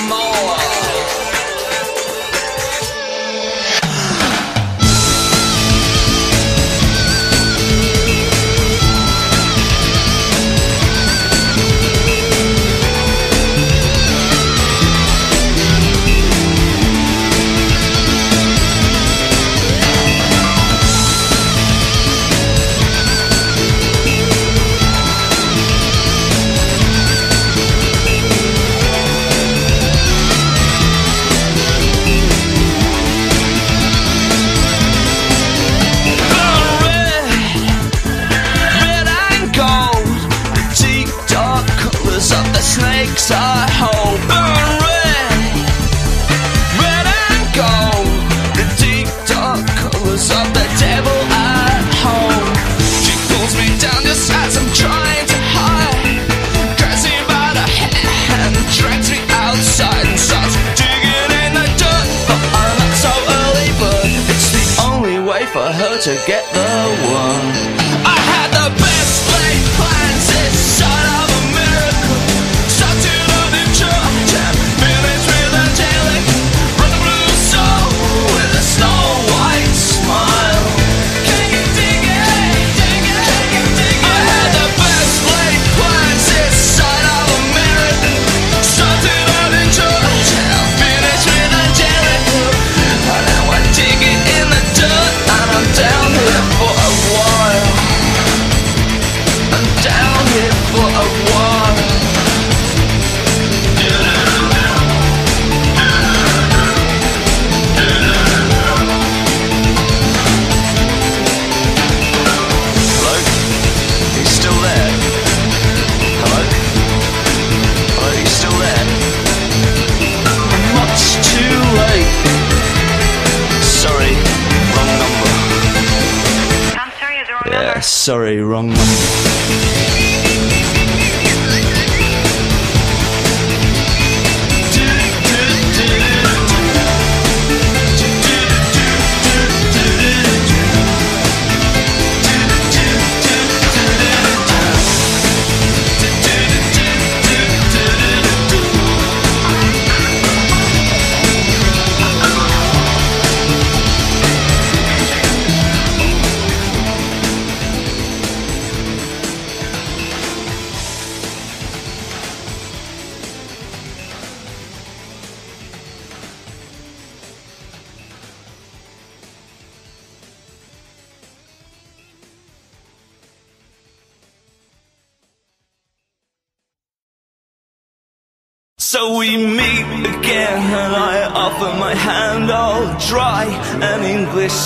more. sorry, wrong one.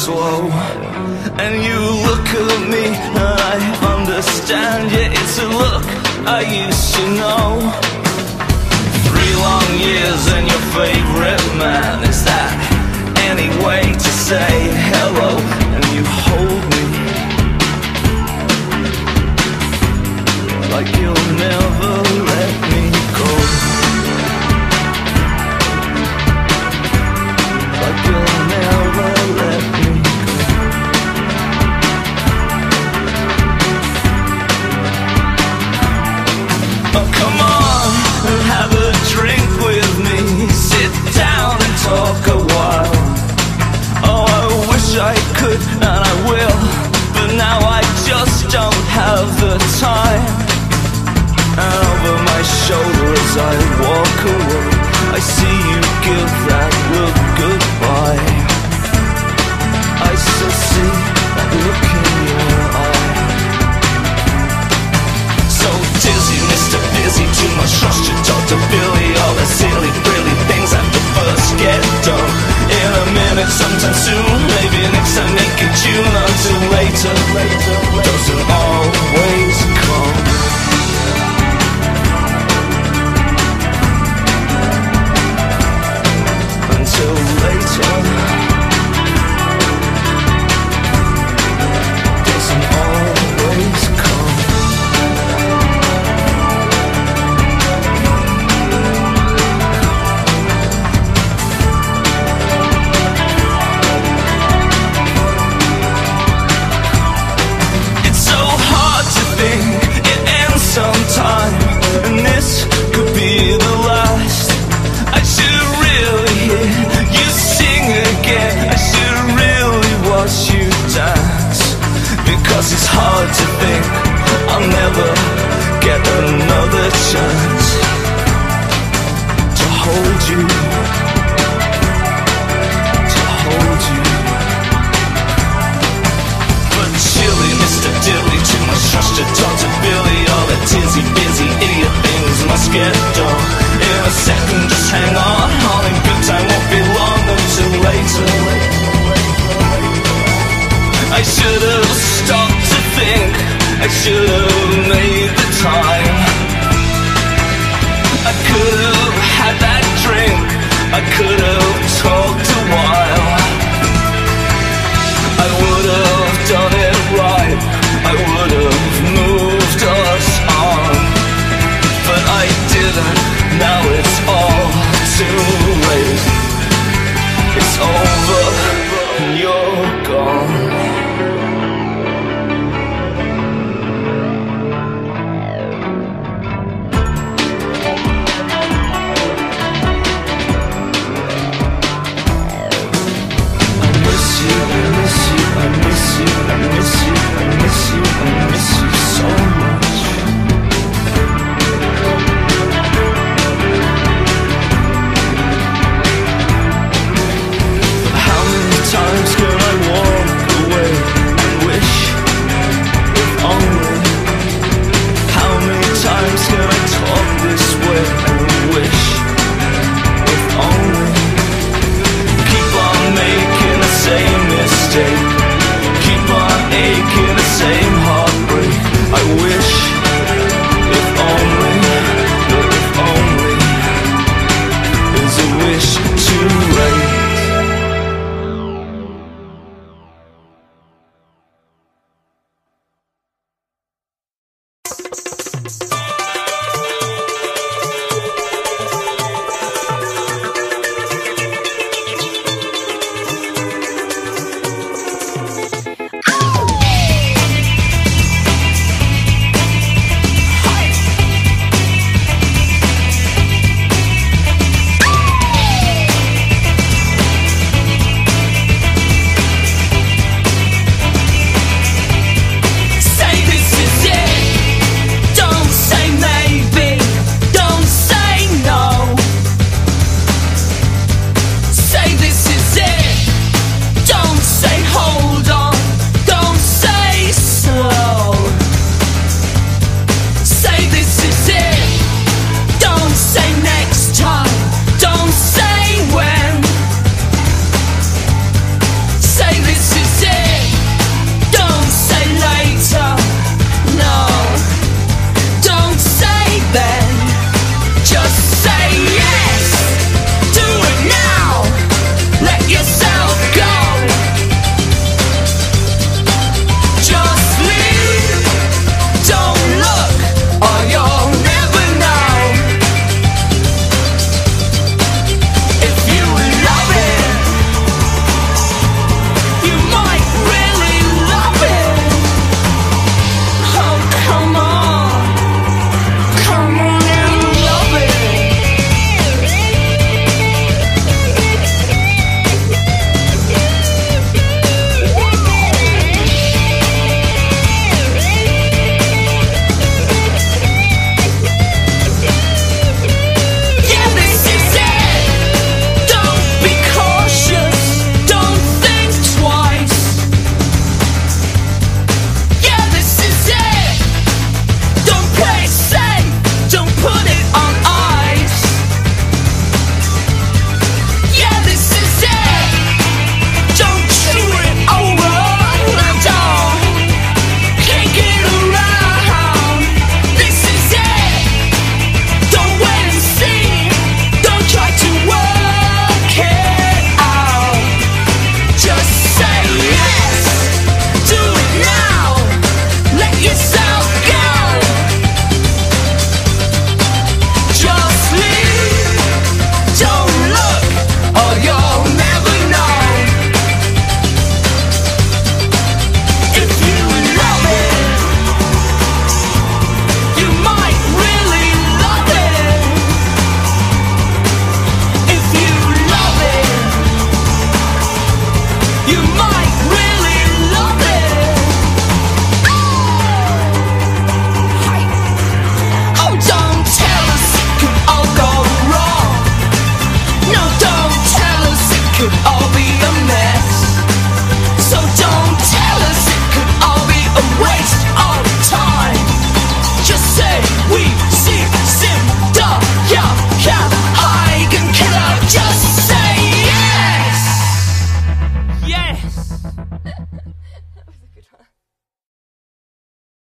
slow. And you look at me and I understand. Yeah, it's a look I used to know. Three long years and your favorite man. Is that any way to say hello? And you hold me Like you'll never I could and I will But now I just don't have the time. And over my shoulder as I walk away. I see you give that look goodbye. I still see that look in your eye. So dizzy, Mr. Busy Too much trust, to talk to Billy. All the silly, frilly things have to first get done. In a minute, sometime soon razor blade.